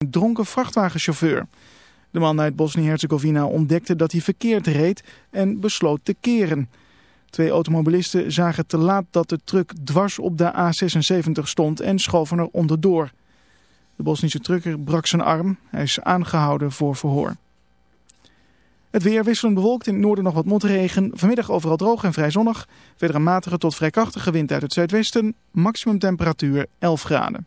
een dronken vrachtwagenchauffeur. De man uit Bosnië-Herzegovina ontdekte dat hij verkeerd reed en besloot te keren. Twee automobilisten zagen te laat dat de truck dwars op de A76 stond en schoven er onderdoor. De Bosnische trucker brak zijn arm. Hij is aangehouden voor verhoor. Het weer wisselend bewolkt, in het noorden nog wat motregen. Vanmiddag overal droog en vrij zonnig. Verder een matige tot vrij krachtige wind uit het zuidwesten. Maximum temperatuur 11 graden.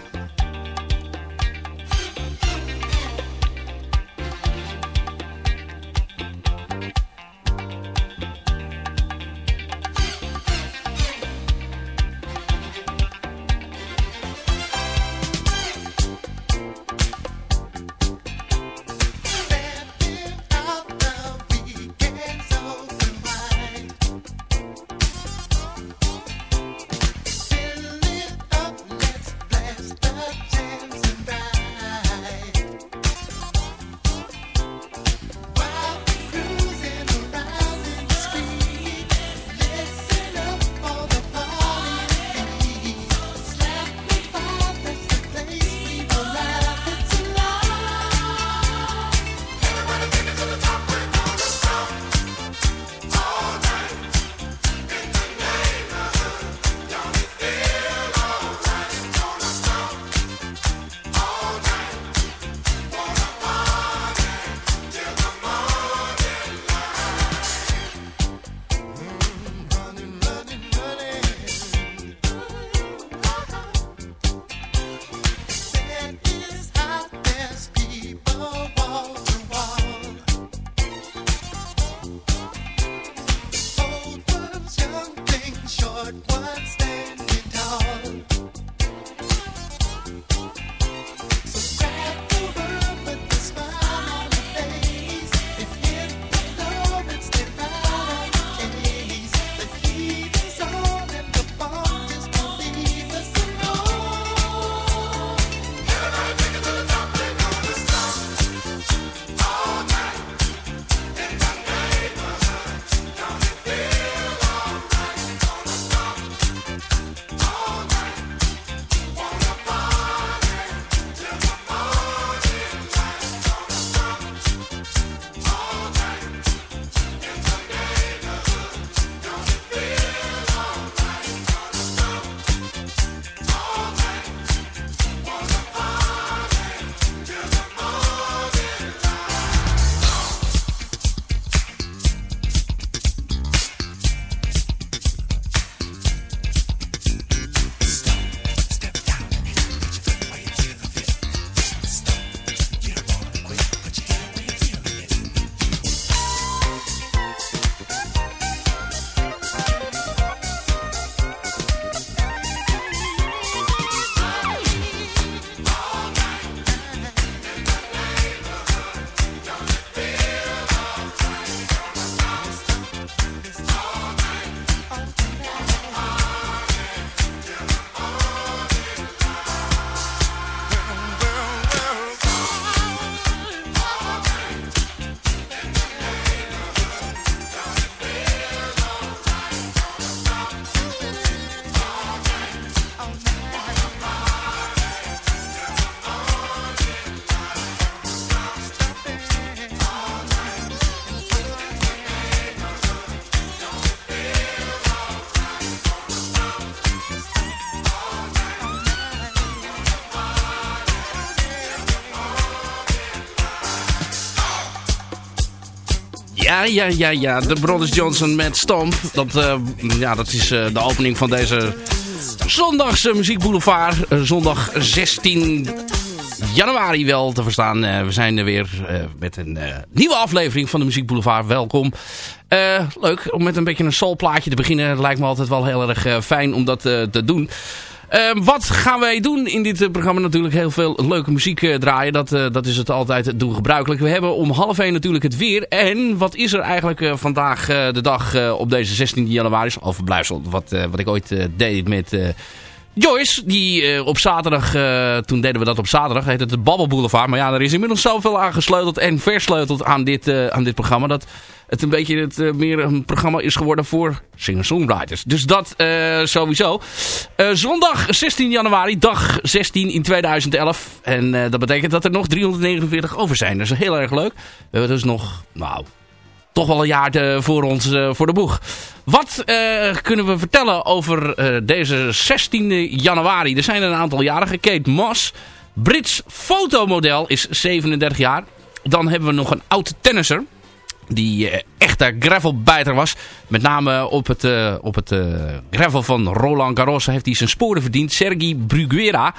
Ja, ja, ja. De Brothers Johnson met Stomp. Dat, uh, ja, dat is uh, de opening van deze zondagse muziekboulevard. Uh, zondag 16 januari wel te verstaan. we zijn er weer met een nieuwe aflevering van de Muziekboulevard. Welkom. leuk om met een beetje een soulplaatje te beginnen. Lijkt me altijd wel heel erg fijn om dat te doen. Uh, wat gaan wij doen in dit uh, programma? Natuurlijk heel veel leuke muziek uh, draaien. Dat, dat is het altijd doen gebruikelijk. We hebben om half 1 natuurlijk het weer. En wat is er eigenlijk vandaag de dag op deze 16 januari? Al verblijfsel wat, wat ik ooit deed met... Joyce, die op zaterdag, toen deden we dat op zaterdag, heet het de Babbel Boulevard. Maar ja, er is inmiddels zoveel aangesleuteld en versleuteld aan dit, aan dit programma. Dat het een beetje het, meer een programma is geworden voor singer-songwriters. Dus dat sowieso. Zondag 16 januari, dag 16 in 2011. En dat betekent dat er nog 349 over zijn. Dat is heel erg leuk. We hebben dus nog, nou, toch wel een jaar voor ons voor de boeg. Wat kunnen we vertellen over deze 16 januari? Er zijn een aantal jarigen. Kate Moss, Brits fotomodel, is 37 jaar. Dan hebben we nog een oud tennisser die echte gravelbijter was. Met name op het, op het gravel van Roland Garros heeft hij zijn sporen verdiend. Sergi Bruguera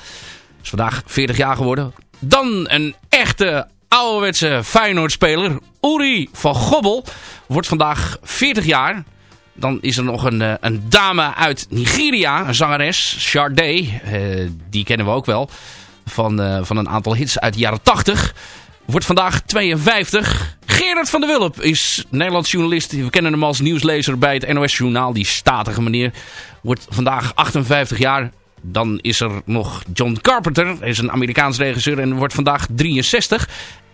is vandaag 40 jaar geworden. Dan een echte ouderwetse Feyenoord-speler. Uri van Gobbel wordt vandaag 40 jaar. Dan is er nog een, een dame uit Nigeria, een zangeres, Sade. die kennen we ook wel. Van, van een aantal hits uit de jaren 80 wordt vandaag 52. Gerard van der Wulp is Nederlands journalist. We kennen hem als nieuwslezer bij het NOS Journaal. Die statige meneer wordt vandaag 58 jaar. Dan is er nog John Carpenter. Is een Amerikaans regisseur en wordt vandaag 63.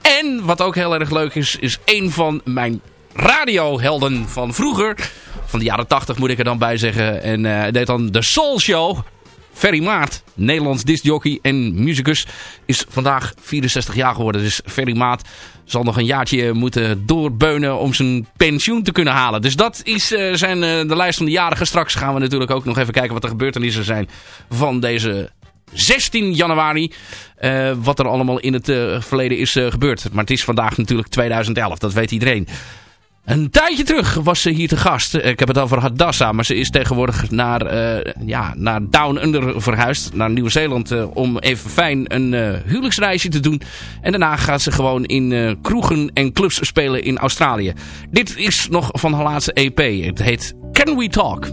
En wat ook heel erg leuk is, is een van mijn radiohelden van vroeger. Van de jaren 80 moet ik er dan bij zeggen. En uh, deed dan de Soul Show. Ferry Maat, Nederlands discjockey en muzikus, is vandaag 64 jaar geworden. Dus Ferry Maat zal nog een jaartje moeten doorbeunen om zijn pensioen te kunnen halen. Dus dat is uh, zijn, uh, de lijst van de jarigen. Straks gaan we natuurlijk ook nog even kijken wat de gebeurtenissen zijn van deze 16 januari. Uh, wat er allemaal in het verleden is gebeurd. Maar het is vandaag natuurlijk 2011, dat weet iedereen. Een tijdje terug was ze hier te gast. Ik heb het over Hadassa, maar ze is tegenwoordig naar, ja, naar Down Under verhuisd. Naar Nieuw-Zeeland om even fijn een huwelijksreisje te doen. En daarna gaat ze gewoon in kroegen en clubs spelen in Australië. Dit is nog van haar laatste EP. Het heet Can We Talk?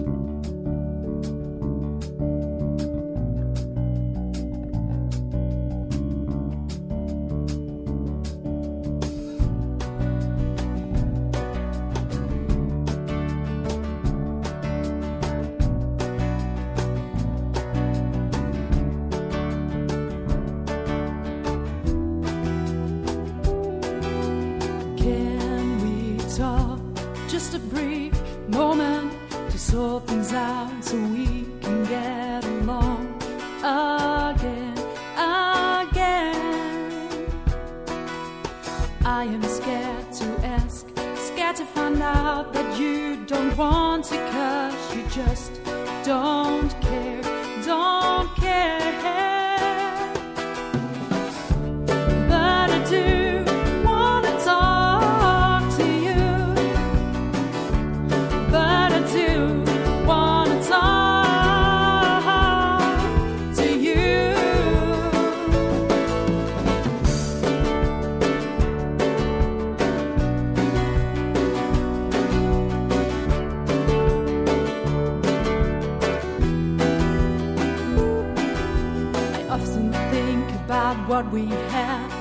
what we have.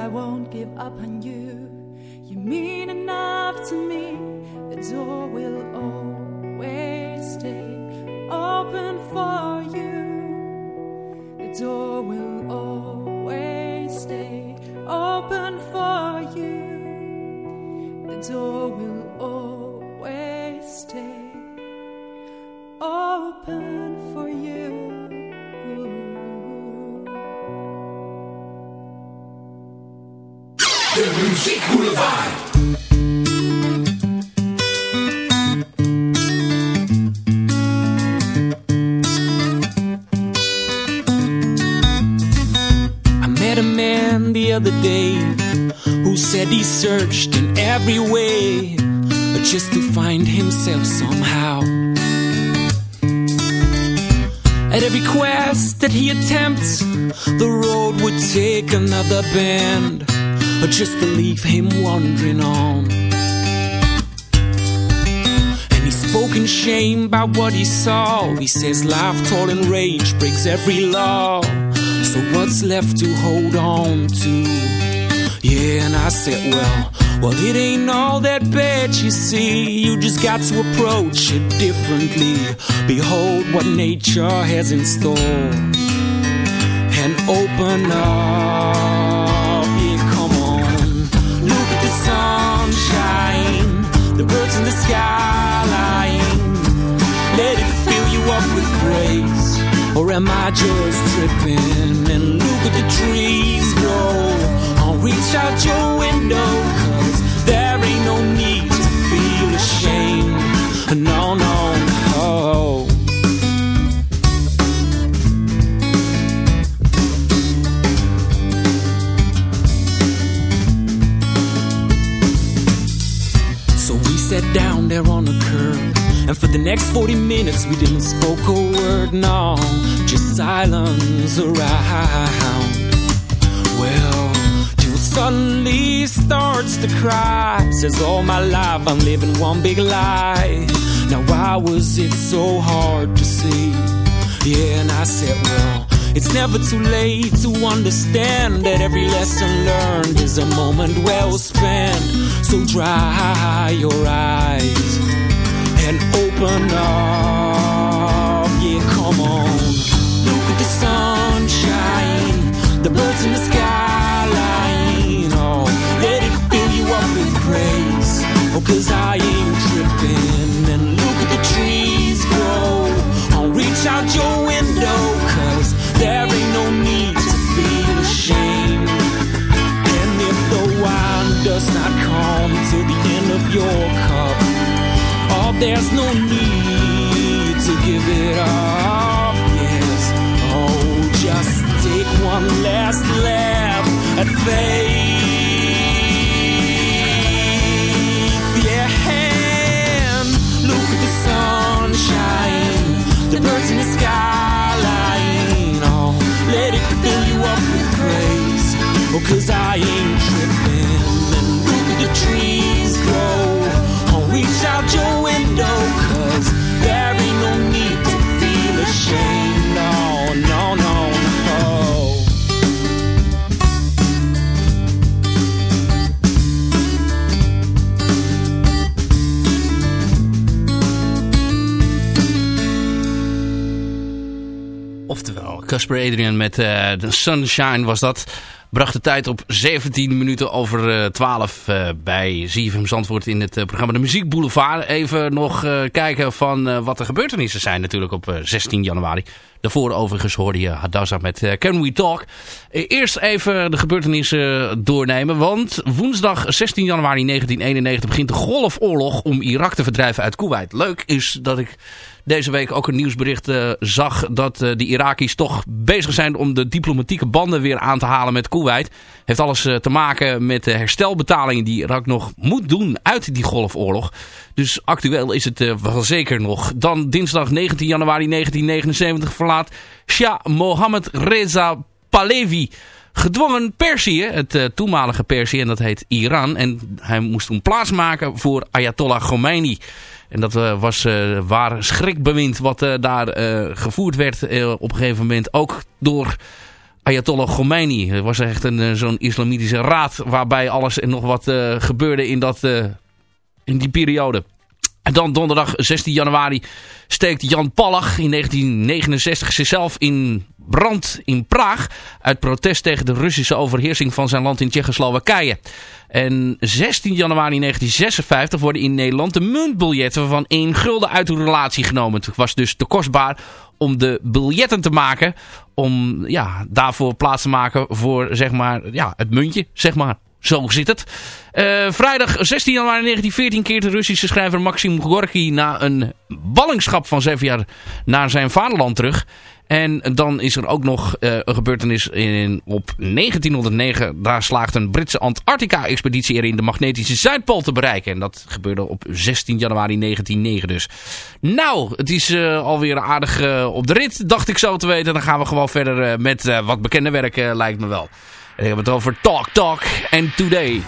I won't give up on you. Quest that he attempts, the road would take another bend or just to leave him wandering on. And he spoke in shame about what he saw. He says life, toil, and rage breaks every law. So what's left to hold on to? Yeah, and I said, well, well, it ain't all that bad, you see. You just got to approach it differently. Behold what nature has in store. And open up, yeah, come on. Look at the sunshine, the birds in the skyline. Let it fill you up with grace. Or am I just tripping? And look at the trees grow. I'll reach out your window, And for the next 40 minutes, we didn't spoke a word, no, just silence around. Well, Jill suddenly starts to cry. Says, All my life I'm living one big lie. Now, why was it so hard to see? Yeah, and I said, Well, it's never too late to understand that every lesson learned is a moment well spent. So dry your eyes and open up. Yeah, come on. Look at the sunshine, the birds in the skyline. Oh, let it fill you up with praise. Oh, cause I ain't tripping. And look at the trees grow. I'll reach out your window, there's no need Casper Adrian met eh The Sunshine was dat. Bracht de tijd op 17 minuten over eh 12 eh, bij ZFM Zandvoort in het eh, programma De Muziek Boulevard. Even nog eh, kijken van eh, wat de gebeurtenissen zijn natuurlijk op eh, 16 januari. Daarvoor overigens hoorde je Hadassa met eh, Can We Talk. Eh, eerst even de gebeurtenissen doornemen. Want woensdag 16 januari 1991 begint de golfoorlog om Irak te verdrijven uit Kuwait. Leuk is dat ik deze week ook een nieuwsbericht eh, zag dat eh, de Iraki's toch bezig zijn om de diplomatieke banden weer aan te halen met Kuwait. Heeft alles eh, te maken met de herstelbetalingen die Irak nog moet doen uit die golfoorlog. Dus actueel is het wel zeker nog. Dan dinsdag 19 januari 1979 verlaat Shah Mohammed Reza Pahlavi gedwongen Perzië, het toenmalige Perzië, en dat heet Iran. En hij moest toen plaatsmaken voor Ayatollah Khomeini. En dat eh, was eh, waar schrikbewind wat eh, daar gevoerd werd op een gegeven moment. Ook door Ayatollah Khomeini. Het was echt een zo'n islamitische raad waarbij alles en nog wat gebeurde in, dat, in die periode. En dan donderdag 16 januari steekt Jan Palach in 1969 zichzelf in brand in Praag... uit protest tegen de Russische overheersing van zijn land in Tsjechoslowakije. En 16 januari 1956 worden in Nederland de muntbiljetten van 1 gulden uit de relatie genomen. Het was dus te kostbaar om de biljetten te maken... om ja, daarvoor plaats te maken voor zeg maar, ja, het muntje, zeg maar. Zo zit het. Eh, vrijdag 16 januari 1914 keert de Russische schrijver Maxim Gorky na een ballingschap van zeven jaar naar zijn vaderland terug. En dan is er ook nog eh, een gebeurtenis in, op 1909. Daar slaagt een Britse Antarctica-expeditie erin de magnetische Zuidpool te bereiken. En dat gebeurde op 16 januari 1909 dus. Nou, het is eh, alweer aardig op de rit, dacht ik zo te weten. Dan gaan we gewoon verder met wat bekende werk, eh, lijkt me wel. Ik heb het over Talk Talk en Today.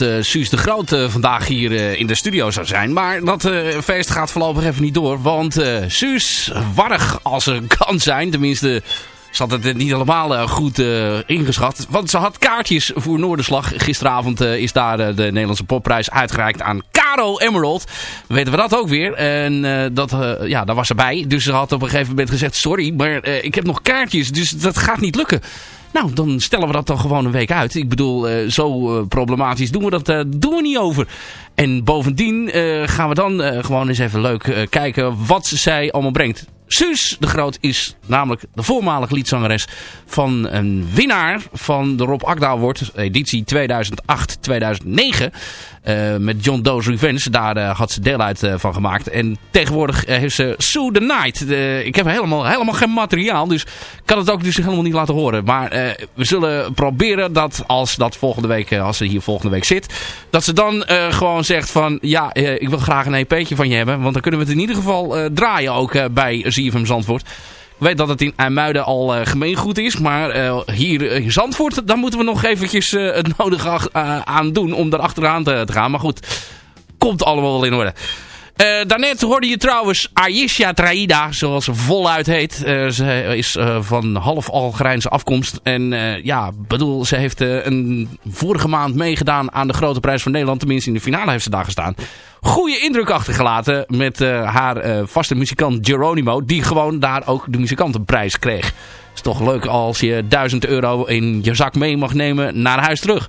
Eh Suus de Groot eh, vandaag hier eh, in de studio zou zijn. Maar dat feest gaat voorlopig even niet door. Want Suus, warrig als ze kan zijn, tenminste... Ze had het niet helemaal goed eh, ingeschat. Want ze had kaartjes voor Noorderslag. Gisteravond is daar de Nederlandse popprijs uitgereikt aan Caro Emerald. Weten we dat ook weer. En dat, ja, daar was ze bij. Dus ze had op een gegeven moment gezegd... Sorry, maar ik heb nog kaartjes. Dus dat gaat niet lukken. Nou, dan stellen we dat dan gewoon een week uit. Ik bedoel, eh, zo eh, problematisch doen we dat eh, doen we niet over. En bovendien eh, gaan we dan eh, gewoon eens even leuk eh, kijken wat zij allemaal brengt. Suus de Groot is namelijk de voormalige liedzangeres van een winnaar van de Rob Akda Award, editie 2008-2009. eh, met John Doe's Revenge. Daar had ze deel uit van gemaakt. En tegenwoordig heeft ze Sue the Night. Ik heb helemaal, helemaal geen materiaal. Dus kan het ook dus helemaal niet laten horen. Maar we zullen proberen dat als dat volgende week, als ze hier volgende week zit. Dat ze dan gewoon zegt van ja, eh, ik wil graag een EP'tje van je hebben. Want dan kunnen we het in ieder geval eh, draaien ook eh, bij ZFM Zandvoort. Ik weet dat het in IJmuiden al eh, gemeengoed is. Maar hier in Zandvoort, dan moeten we nog eventjes het nodige aan doen om daar achteraan te, te gaan. Maar goed, komt allemaal wel in orde. Eh, daarnet hoorde je trouwens Ayesha Traida, zoals ze voluit heet. Eh, ze is eh, van half Algerijnse afkomst. En ja, bedoel, ze heeft een vorige maand meegedaan aan de Grote Prijs van Nederland. Tenminste, in de finale heeft ze daar gestaan. Goede indruk achtergelaten met haar vaste muzikant Geronimo. Die gewoon daar ook de muzikantenprijs kreeg. is toch leuk als je 1000 euro in je zak mee mag nemen naar huis terug.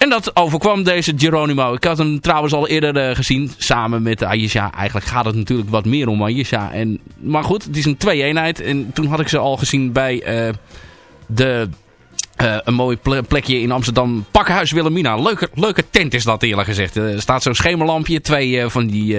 En dat overkwam deze Geronimo. Ik had hem trouwens al eerder eh, gezien. Samen met Ayesha. Eigenlijk gaat het natuurlijk wat meer om Ayesha. En, maar goed, het is een twee-eenheid. En toen had ik ze al gezien bij eh, de... eh, een mooi ple- plekje in Amsterdam. Pakhuis Wilhelmina. Leuke, leuke tent is dat eerlijk gezegd. Er staat zo'n schemerlampje. Twee van die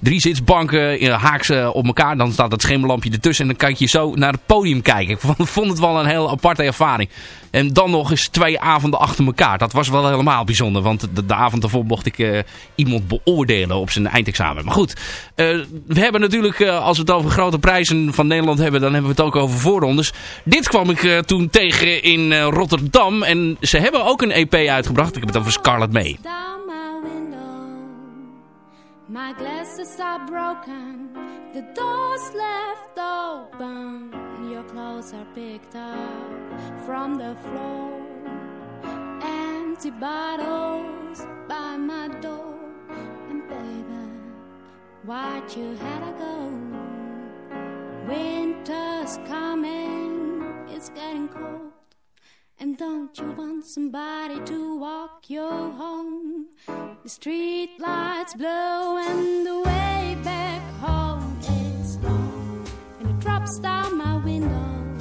drie zitsbanken haaks op elkaar. Dan staat dat schemerlampje ertussen. En dan kan je zo naar het podium kijken. Ik vond, vond het wel een heel aparte ervaring. En dan nog eens twee avonden achter elkaar. Dat was wel helemaal bijzonder. Want de, avond daarvoor mocht ik eh, iemand beoordelen op zijn eindexamen. Maar goed, eh, we hebben natuurlijk, eh, als we het over grote prijzen van Nederland hebben, dan hebben we het ook over voorrondes. Dit kwam ik toen tegen in Rotterdam. En ze hebben ook een EP uitgebracht. Ik heb het over Scarlet May. My glasses are broken, the doors left open. Your clothes are picked up from the floor. Empty bottles by my door. And baby, why'd you have to go? Winter's coming, it's getting cold. And don't you want somebody to walk you home? The street lights blow and the way back home is long. And it drops down my window.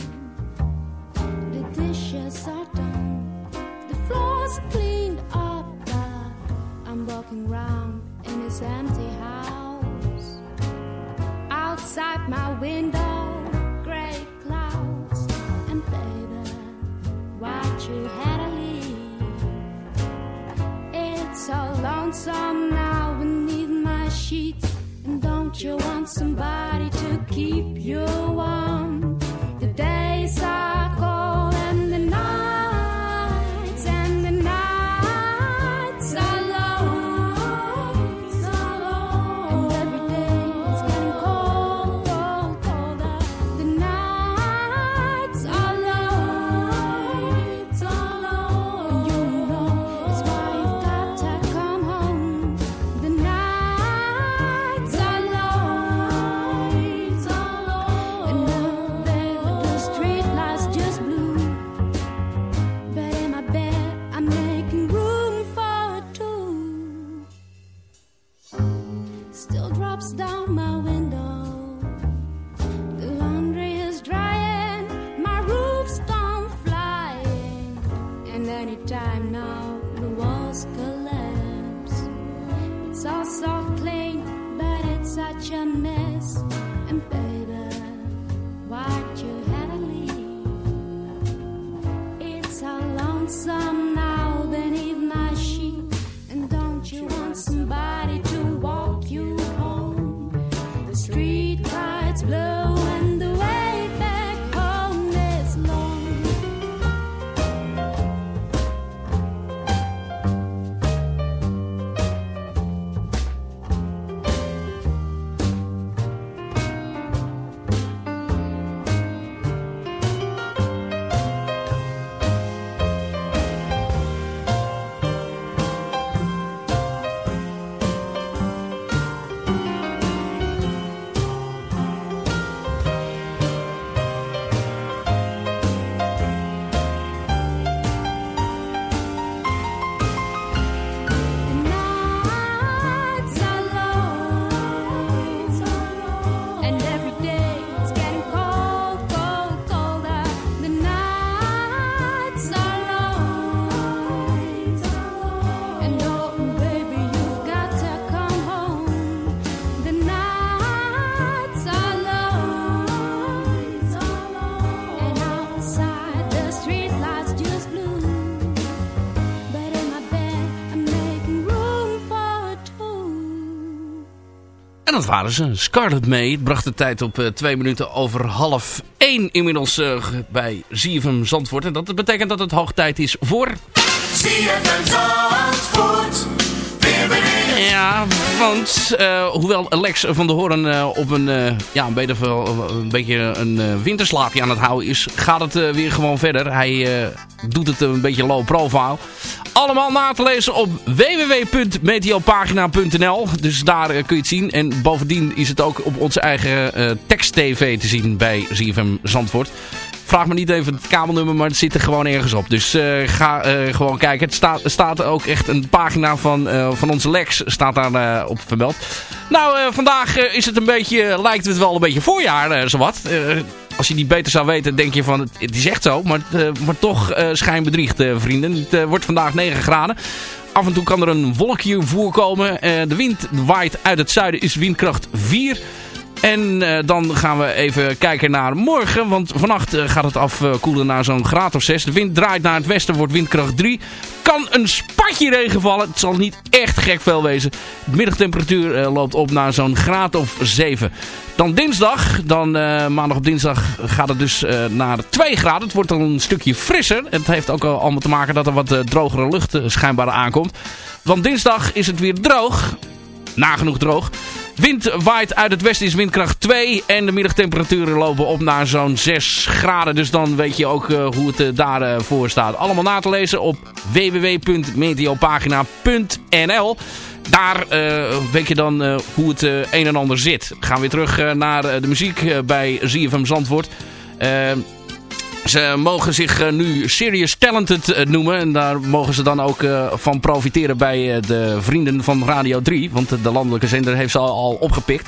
The dishes are done. The floor's cleaned up, but I'm walking round in this empty house. Outside my window, why'd you had to leave? It's so lonesome now beneath my sheets, and don't you want somebody to keep you warm? Dat waren ze. Scarlett May. Bracht de tijd op eh, twee minuten over half één inmiddels eh, bij ZFM Zandvoort. En dat betekent dat het hoog tijd is voor... ZFM Zandvoort. Weerbericht. Ja, want eh, hoewel Lex van der Hoorn eh, op een, eh, ja, een, beetje, een beetje een winterslaapje aan het houden is, gaat het weer gewoon verder. Hij doet het een beetje low profile. Allemaal na te lezen op www.meteopagina.nl. Dus daar kun je het zien. En bovendien is het ook op onze eigen tekst-tv te zien bij ZFM Zandvoort. Vraag me niet even het kabelnummer, maar het zit er gewoon ergens op. Dus eh, ga eh, gewoon kijken. Het staat, staat ook echt een pagina van, eh, van onze Lex staat daar op vermeld. Nou, vandaag is het een beetje, lijkt het wel een beetje voorjaar, zowat. Als je niet beter zou weten, denk je van, het, is echt zo. Maar, maar toch eh schijnbedriegt, vrienden. Het wordt vandaag 9 graden. Af en toe kan er een wolkje voorkomen. De wind waait uit het zuiden, is windkracht 4. En eh, dan gaan we even kijken naar morgen. Want vannacht eh, gaat het afkoelen naar zo'n graad of 6. De wind draait naar het westen, wordt windkracht 3. Kan een spatje regen vallen. Het zal niet echt gek veel wezen. De middagtemperatuur eh, loopt op naar zo'n graad of 7. Dan dinsdag, dan maandag op dinsdag gaat het dus naar 2 graden. Het wordt dan een stukje frisser. Het heeft ook al allemaal te maken dat er wat drogere lucht schijnbaar aankomt. Want dinsdag is het weer droog. Nagenoeg droog. Wind waait uit het westen is windkracht 2 en de middagtemperaturen lopen op naar zo'n 6 graden. Dus dan weet je ook uh, hoe het uh, daarvoor uh, staat. Allemaal na te lezen op www.meteopagina.nl. Daar weet je dan hoe het een en ander zit. Gaan we weer terug naar de muziek bij ZFM Zandvoort. Ze mogen zich eh, nu Serious Talented eh, noemen. En daar mogen ze dan ook eh, van profiteren bij de vrienden van Radio 3. Want de, de landelijke zender heeft ze al, opgepikt.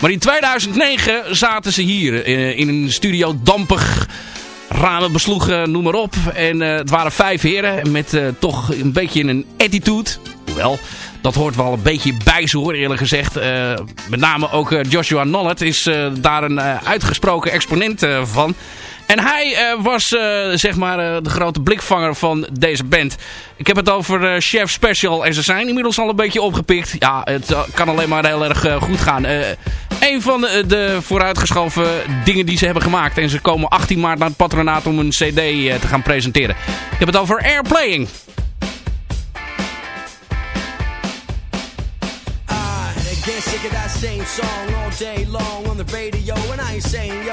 Maar in 2009 zaten ze hier in een studio dampig ramen besloegen, noem maar op. En het waren vijf heren met toch een beetje een attitude. Hoewel, dat hoort wel een beetje bij ze hoor, eerlijk gezegd. Met name ook Joshua Nollet is daar een uitgesproken exponent van. En hij eh, was eh, zeg maar eh, de grote blikvanger van deze band. Ik heb het over Chef Special en ze zijn inmiddels al een beetje opgepikt. Ja, het kan alleen maar heel erg goed gaan. Een van de, vooruitgeschoven dingen die ze hebben gemaakt. En ze komen 18 maart naar het patronaat om een cd te gaan presenteren. Ik heb het over Airplaying. Get sick of that same song all day long on the radio, and I ain't saying yo,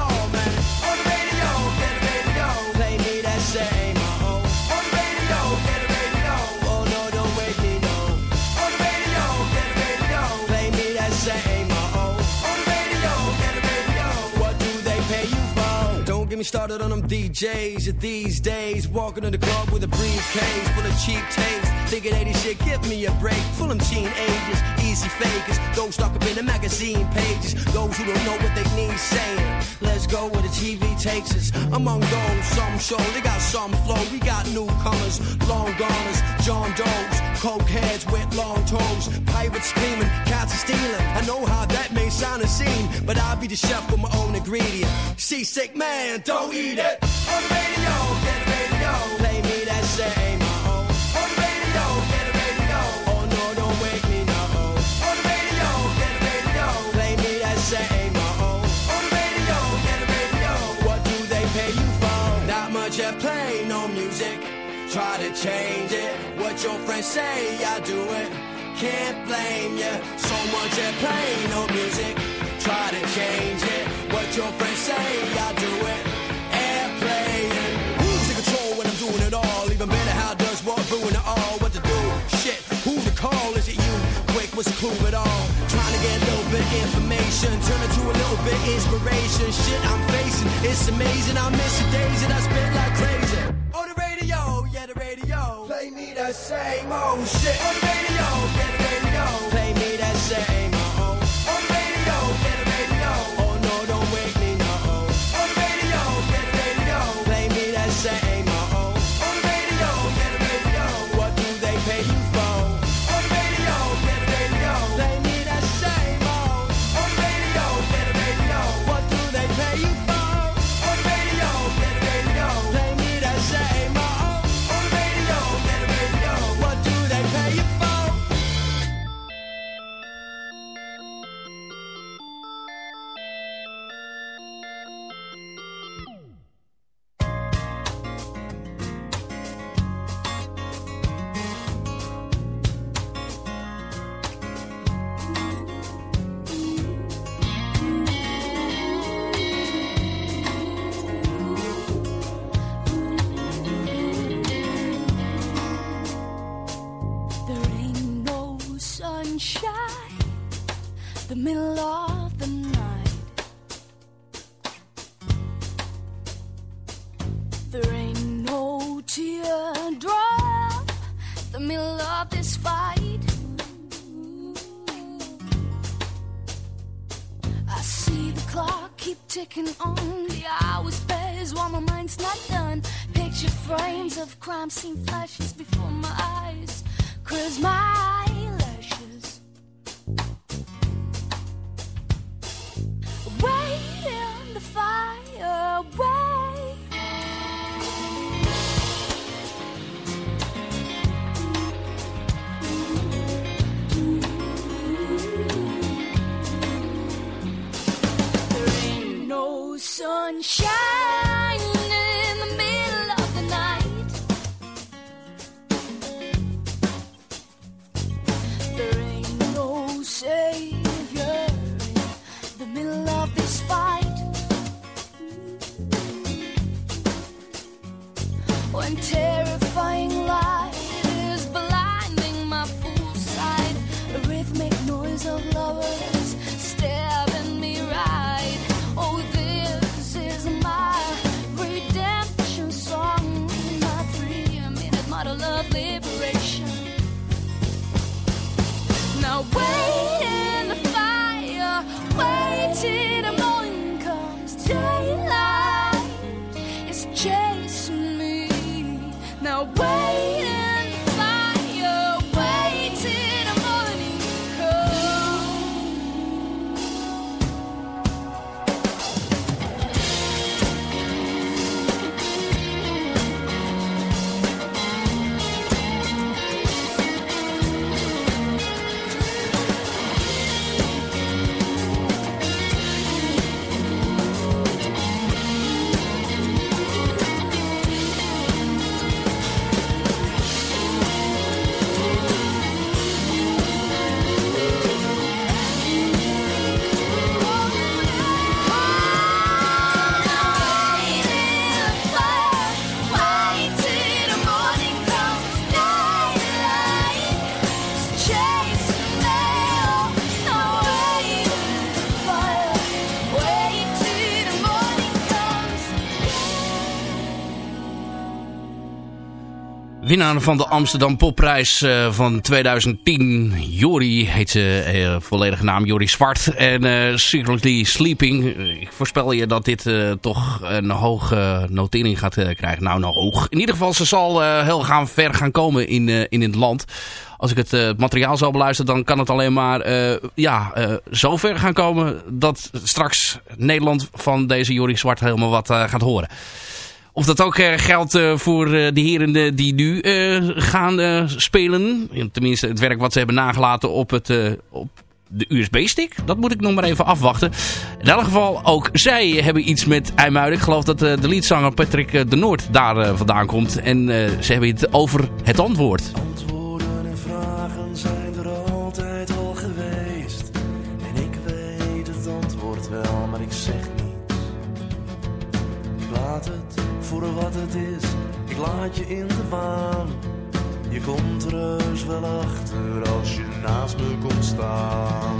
me started on them DJs these days. Walking in the club with a briefcase full of cheap taste. Thinking 80 shit, give me a break. Full of teenagers, easy fakers. Those stuck up in the magazine pages. Those who don't know what they need saying. Let's go where the TV takes us. Among those, some show they got some flow. We got newcomers, long goners, John Doe's, coke heads with long toes, pirates screaming, cats are stealing. I know how that may sound a scene, but I'll be the chef with my own ingredient. Seasick man, don't eat it. On the radio, change it. What your friends say, I do it. Can't blame ya. So much at play, no music. Try to change it. What your friends say, I do it. Airplaying. Who's in control when I'm doing it all? Even better, how does what ruin it all? What to do? Shit, who to call? Is it you? Quick, what's the clue at all? Trying to get a little bit information, turn it to a little bit inspiration. Shit, I'm facing, it's amazing. I miss the days that I spent like crazy. The radio. Play me the same old shit. On the radio, time seem flashy Van de Amsterdam Popprijs eh, van 2010. Jori heet ze eh, volledige naam. Jori Zwart. En eh, Secretly Sleeping. Eh, ik voorspel je dat dit eh, toch een hoge notering gaat eh, krijgen. Nou, nou hoog. In ieder geval, ze zal eh, heel gaan ver gaan komen in, eh, in het land. Als ik het, eh, materiaal zou beluisteren, dan kan het alleen maar eh, ja, eh, zo ver gaan komen... dat straks Nederland van deze Jori Zwart helemaal wat eh, gaat horen. Of dat ook eh, geldt eh, voor eh, de heren die nu gaan spelen. Tenminste, het werk wat ze hebben nagelaten op, het, op de USB-stick. Dat moet ik nog maar even afwachten. In elk geval, ook zij hebben iets met IJmuiden. Ik geloof dat de liedzanger Patrick de Noord daar vandaan komt. En ze hebben het over het antwoord. Het is, ik laat je in de waan. Je komt er wel achter als je naast me komt staan.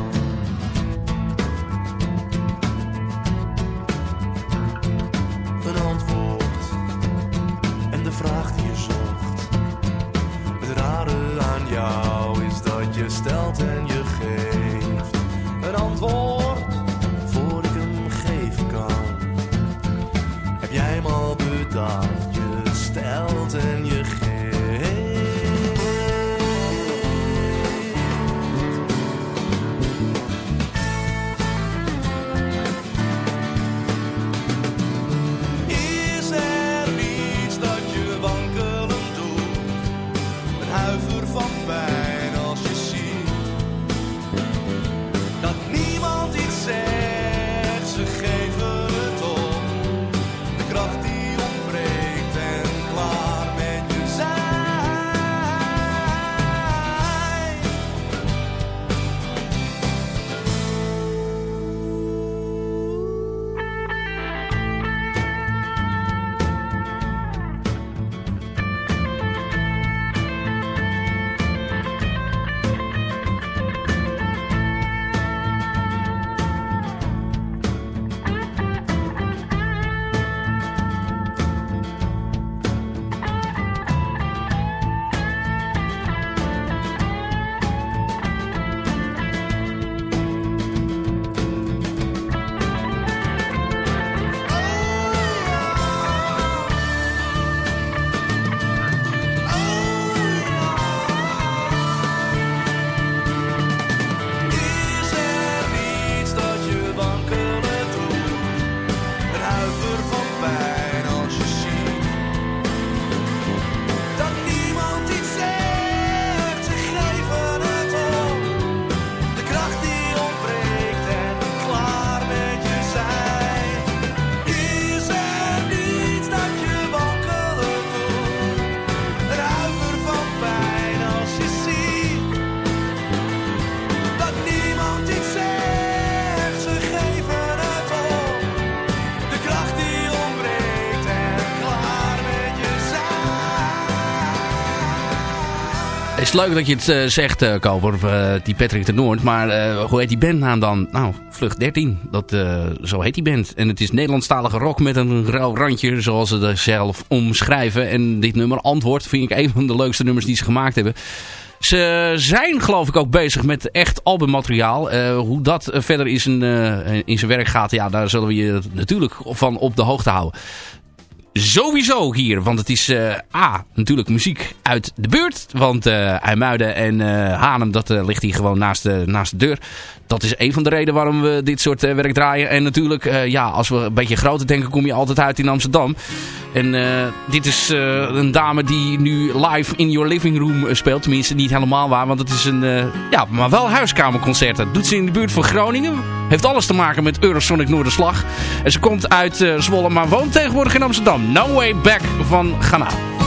Een antwoord en de vraag die je zocht. Het rare aan jou is dat je stelt en je leuk dat je het eh, zegt, eh, Koper, eh, die Patrick de Noord. Maar hoe heet die bandnaam dan? Nou, Vlucht 13. Dat, zo heet die band. En het is Nederlandstalige rock met een rauw randje, zoals ze het zelf omschrijven. En dit nummer, Antwoord, vind ik een van de leukste nummers die ze gemaakt hebben. Ze zijn geloof ik ook bezig met echt albummateriaal. Eh, hoe dat verder in zijn, in zijn werk gaat, ja, daar zullen we je natuurlijk van op de hoogte houden. Sowieso hier, want het is eh, A, natuurlijk muziek uit de buurt. Want eh IJmuiden en eh Hanem, dat ligt hier gewoon naast de, naast de deur. Dat is een van de redenen waarom we dit soort werk draaien. En natuurlijk, ja, als we een beetje groter denken, kom je altijd uit in Amsterdam. En dit is een dame die nu live in your living room speelt. Tenminste, niet helemaal waar, want het is een, ja, maar wel huiskamerconcert. Dat doet ze in de buurt van Groningen. Heeft alles te maken met Eurosonic Noorderslag. En ze komt uit Zwolle, maar woont tegenwoordig in Amsterdam. No Way Back van Ghana.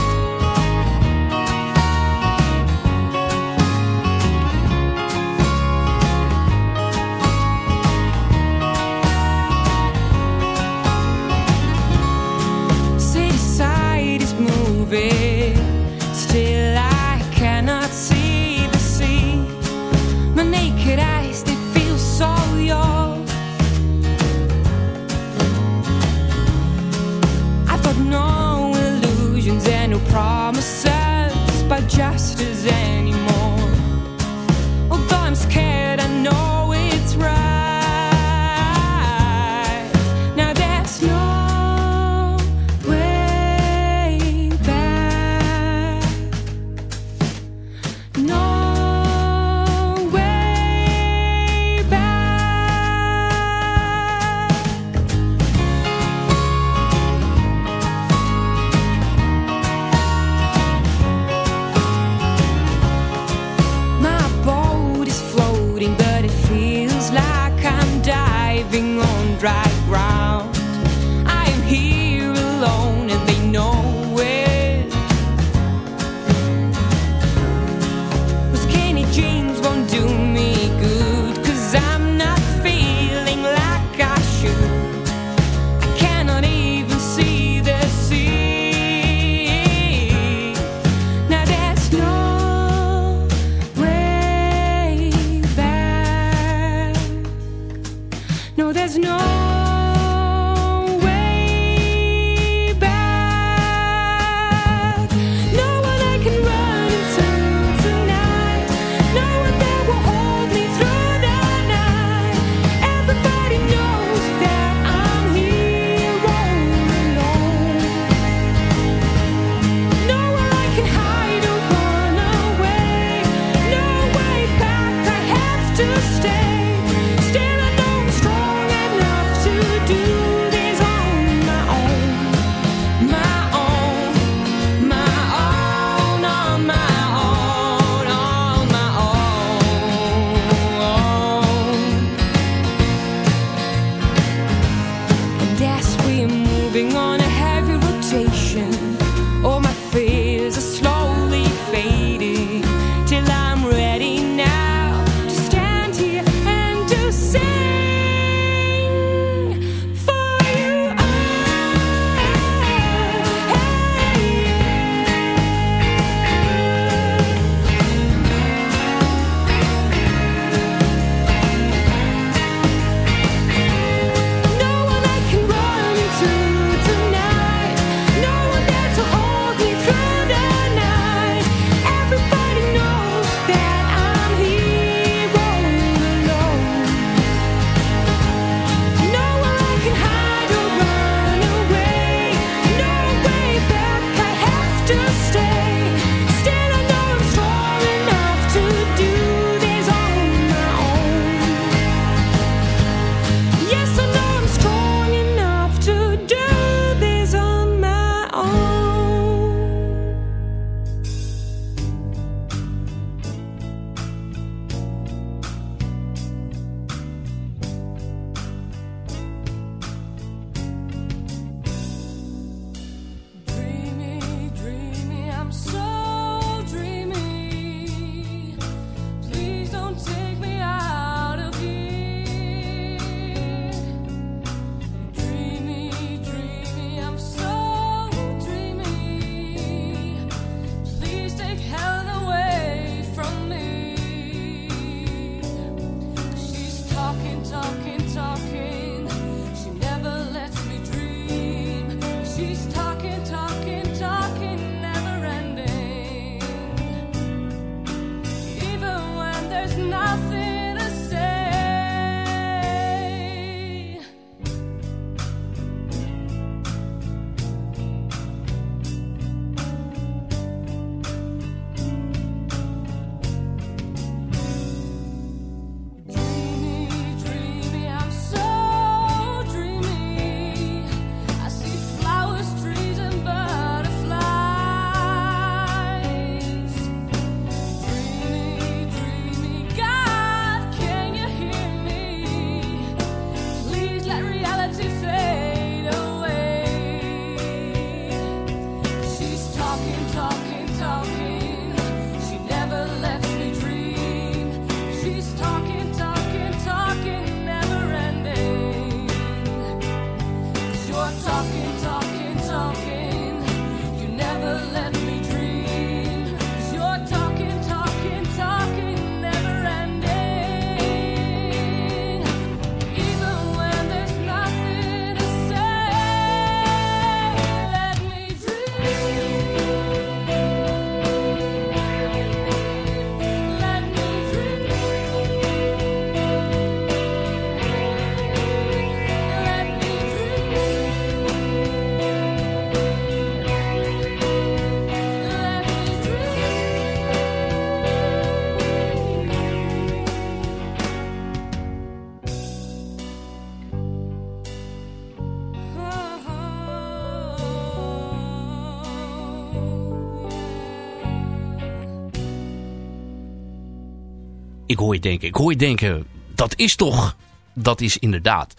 Ik hoor je denken, ik hoor je denken, dat is toch, dat is inderdaad.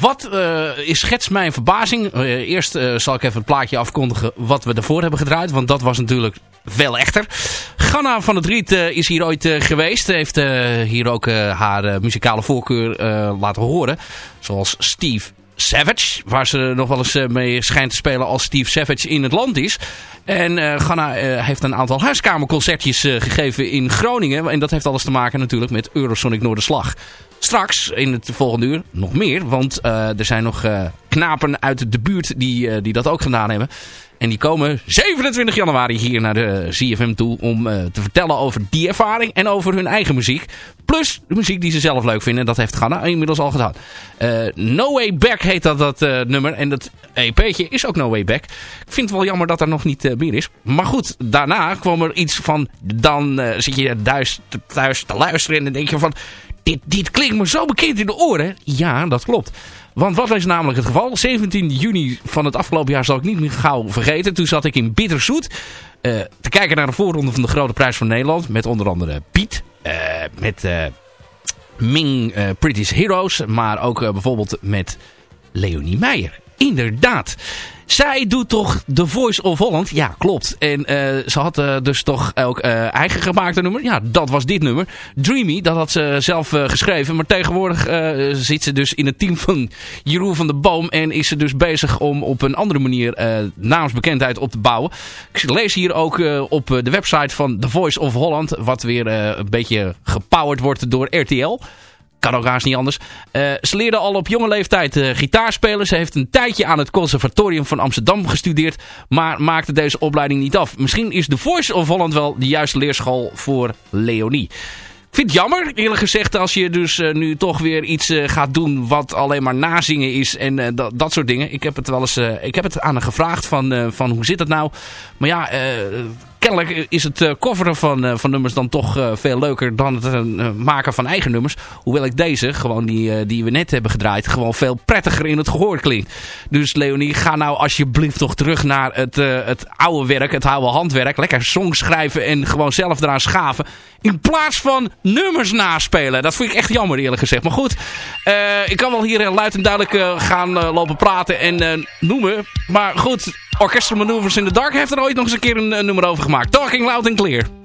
Wat uh, is schets mijn verbazing? Uh, eerst uh, zal ik even het plaatje afkondigen wat we daarvoor hebben gedraaid, want dat was natuurlijk veel echter. Ganna van het Riet is hier ooit geweest, heeft hier ook haar muzikale voorkeur laten horen. Zoals Steve Savage, waar ze nog wel eens mee schijnt te spelen als Steve Savage in het land is. En uh, Ganna uh, heeft een aantal huiskamerconcertjes gegeven in Groningen. En dat heeft alles te maken natuurlijk met Eurosonic Noorderslag. Straks in het volgende uur nog meer. Want er zijn nog knapen uit de buurt die, die dat ook gedaan hebben. En die komen 27 januari hier naar de ZFM toe om uh, te vertellen over die ervaring en over hun eigen muziek. Plus de muziek die ze zelf leuk vinden. Dat heeft Ganna inmiddels al gedaan. Uh, no Way Back heet dat, dat nummer. En dat EP'tje is ook No Way Back. Ik vind het wel jammer dat er nog niet meer is. Maar goed, daarna kwam er iets van... Dan zit je thuis, thuis te luisteren en dan denk je van... Dit, dit klinkt me zo bekend in de oren. Ja, dat klopt. Want wat is namelijk het geval? 17 juni van het afgelopen jaar zal ik niet meer gauw vergeten. Toen zat ik in Bitterzoet uh, te kijken naar de voorronde van de Grote Prijs van Nederland. Met onder andere Piet. Uh, met uh, Ming Pretty's Heroes. Maar ook bijvoorbeeld met Leonie Meijer. Inderdaad. Zij doet toch The Voice of Holland? Ja, klopt. En uh, ze had uh, dus toch ook uh, eigen gemaakte nummer. Ja, dat was dit nummer. Dreamy, dat had ze zelf geschreven. Maar tegenwoordig zit ze dus in het team van Jeroen van der Boom. En is ze dus bezig om op een andere manier naamsbekendheid op te bouwen. Ik lees hier ook op de website van The Voice of Holland. Wat weer een beetje gepowered wordt door RTL kan ook haast niet anders. Uh, ze leerde al op jonge leeftijd uh, gitaar spelen. Ze heeft een tijdje aan het conservatorium van Amsterdam gestudeerd. Maar maakte deze opleiding niet af. Misschien is The Voice of Holland wel de juiste leerschool voor Leonie. Ik vind het jammer, eerlijk gezegd, als je dus uh, nu toch weer iets gaat doen wat alleen maar nazingen is en dat, dat soort dingen. Ik heb het wel eens, ik heb het aan haar gevraagd van, van hoe zit dat nou? Maar ja, kennelijk is het uh, coveren van, uh, van nummers dan toch uh, veel leuker dan het maken van eigen nummers. Hoewel ik deze, gewoon die, die we net hebben gedraaid, gewoon veel prettiger in het gehoor klinkt. Dus Leonie, ga nou alsjeblieft toch terug naar het, het oude werk, het oude handwerk. Lekker songs schrijven en gewoon zelf eraan schaven. In plaats van nummers naspelen. Dat vind ik echt jammer eerlijk gezegd. Maar goed, ik kan wel hier luid en duidelijk gaan lopen praten en noemen. Maar goed, Orchestral Maneuvers in the Dark heeft er ooit nog eens een keer een, een nummer over gemaakt. Talking Loud and Clear.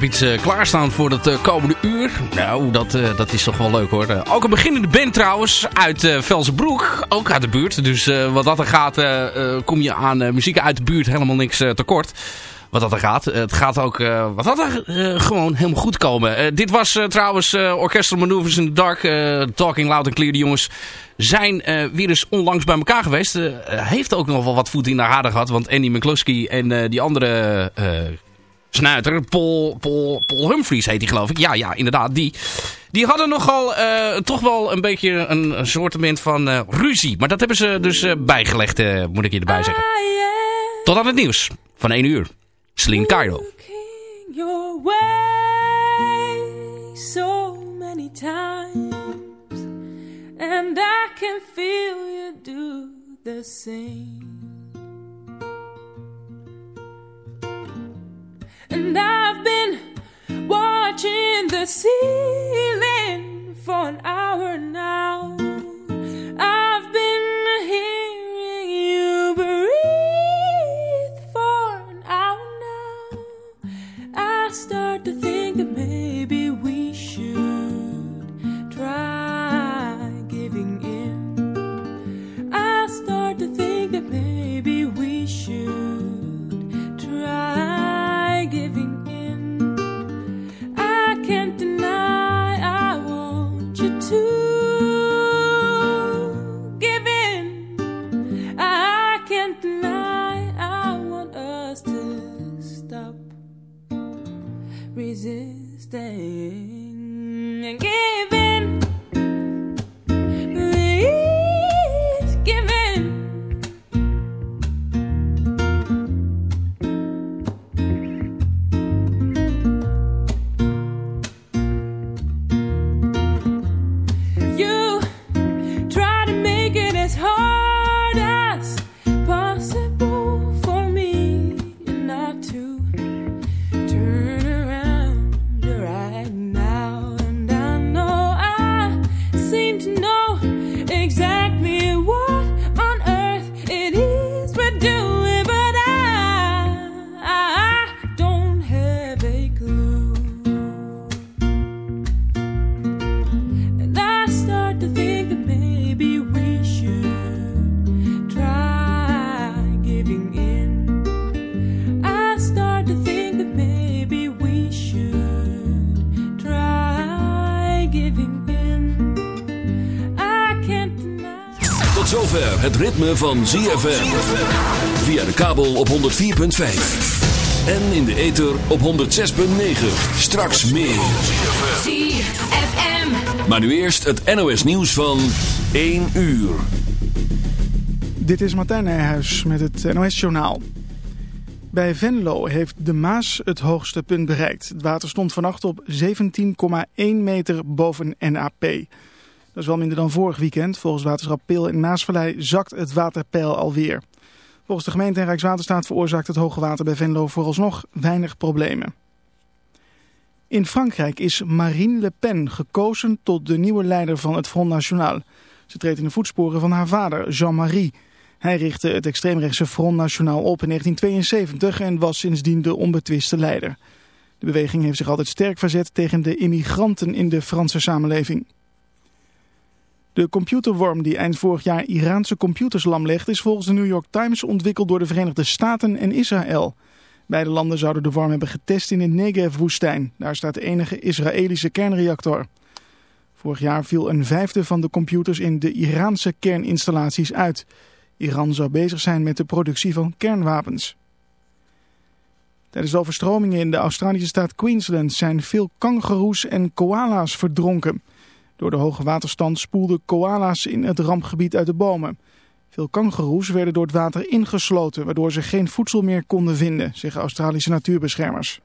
Heb iets eh, klaarstaan voor het eh, komende uur. Nou, dat, eh, dat is toch wel leuk hoor. Ook een beginnende band trouwens uit Velsenbroek. Ook uit de buurt. Dus wat dat er gaat, kom je aan muziek uit de buurt helemaal niks tekort. Wat dat er gaat. Het gaat ook wat dat er gewoon helemaal goed komen. Dit was trouwens Orchestral Maneuvers in the Dark. Talking Loud and Clear. De jongens zijn weer eens onlangs bij elkaar geweest. Heeft ook nog wel wat voet in de aarde gehad. Want Andy McCluskey en die andere... snuiter, Paul, Paul, Paul Humphries heet hij geloof ik. Ja, ja, inderdaad, die. Die hadden nogal eh, toch wel een beetje een, een soortement van eh, ruzie. Maar dat hebben ze dus eh, bijgelegd, moet ik je erbij zeggen. Tot aan het nieuws van 1 uur. Celine Cairo. your way so many times, and I can feel you do the same. Watching the ceiling for an hour now. Het ritme van ZFM. Via de kabel op 104.5. En in de ether op 106.9. Straks meer. ZFM. Maar nu eerst het NOS nieuws van 1 uur. Dit is Martijn Nijhuis met het NOS-journaal. Bij Venlo heeft de Maas het hoogste punt bereikt. Het water stond vannacht op 17,1 meter boven NAP. Dat is wel minder dan vorig weekend. Volgens waterschap Peel in Maasvallei zakt het waterpeil alweer. Volgens de gemeente en Rijkswaterstaat veroorzaakt het hoge water bij Venlo vooralsnog weinig problemen. In Frankrijk is Marine Le Pen gekozen tot de nieuwe leider van het Front National. Ze treedt in de voetsporen van haar vader, Jean-Marie. Hij richtte het extreemrechtse Front National op in 1972 en was sindsdien de onbetwiste leider. De beweging heeft zich altijd sterk verzet tegen de immigranten in de Franse samenleving. De computerworm die eind vorig jaar Iraanse computers lamlegt is volgens de New York Times ontwikkeld door de Verenigde Staten en Israël. Beide landen zouden de worm hebben getest in de Negev-woestijn. Daar staat de enige Israëlische kernreactor. Vorig jaar viel een vijfde van de computers in de Iraanse kerninstallaties uit. Iran zou bezig zijn met de productie van kernwapens. Tijdens de overstromingen in de Australische staat Queensland zijn veel kangoeroes en koala's verdronken. Door de hoge waterstand spoelden koala's in het rampgebied uit de bomen. Veel kangoeroes werden door het water ingesloten, waardoor ze geen voedsel meer konden vinden, zeggen Australische natuurbeschermers.